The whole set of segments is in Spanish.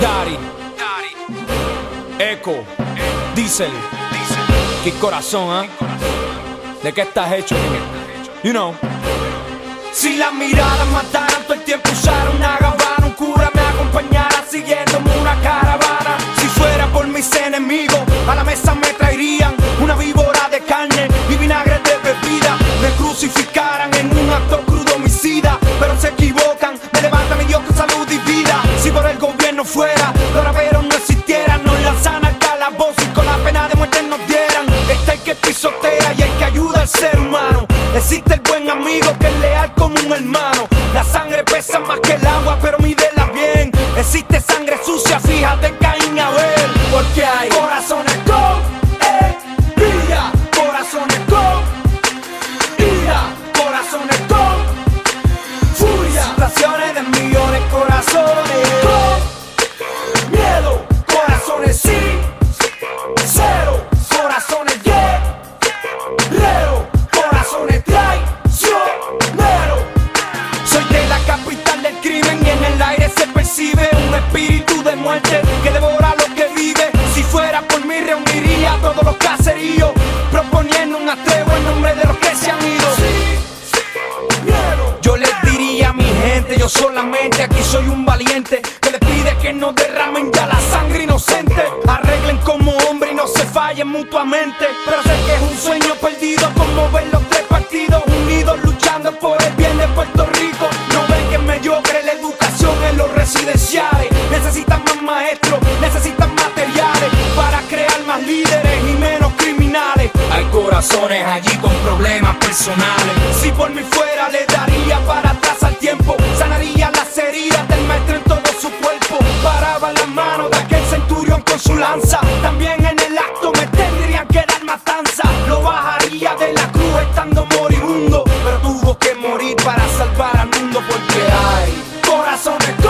Dari, Eco, Diesel, qué corazón, ¿ah? ¿eh? ¿De qué estás hecho? You know. Si las miradas mataran todo el tiempo, usaron una gabana, un cura me acompañara siguiéndome una caravana. Existe el buen amigo que es leal como un hermano. La sangre pesa más que el agua, pero mídela bien. Existe sangre sucia, fíjate en atrevo en nombre de los que se han ido. Yo les diría a mi gente, yo solamente aquí soy un valiente que les pide que no derramen ya la sangre inocente. Arreglen como hombre y no se fallen mutuamente. Pero sé que es un sueño perdido como ver los tres partidos unidos luchando por el bien de Puerto Rico. No ven que es mediocre la educación en los residenciales. Allí con problemas personales. Si por mí fuera le daría para atrás al tiempo, sanaría las heridas del maestro en todo su cuerpo. Paraba las manos de aquel centurión con su lanza. También en el acto me tendrían que dar matanza. Lo bajaría de la cruz estando moribundo, pero tuvo que morir para salvar al mundo porque hay corazones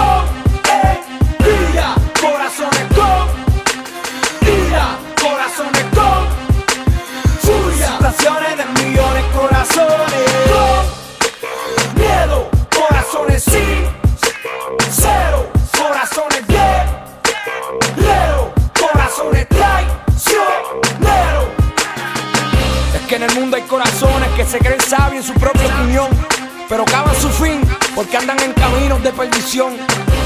se creen sabios en su propia opinión, pero cavan su fin porque andan en caminos de perdición.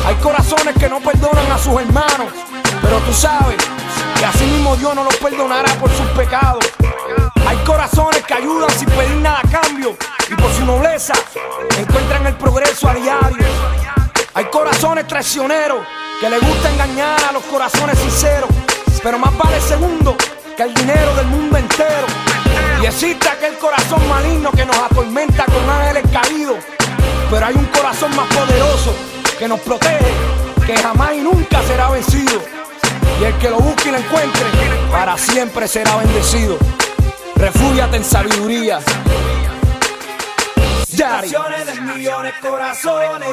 Hay corazones que no perdonan a sus hermanos, pero tú sabes que así mismo Dios no los perdonará por sus pecados. Hay corazones que ayudan sin pedir nada a cambio y por su nobleza encuentran el progreso a diario. Hay corazones traicioneros que les gusta engañar a los corazones sinceros, pero más vale segundo que el dinero del mundo entero. Existe aquel corazón maligno que nos atormenta con ángeles caídos, pero hay un corazón más poderoso que nos protege, que jamás y nunca será vencido. Y el que lo busque y lo encuentre, para siempre será bendecido. Refúgiate en sabiduría. Yari. De millones, corazones.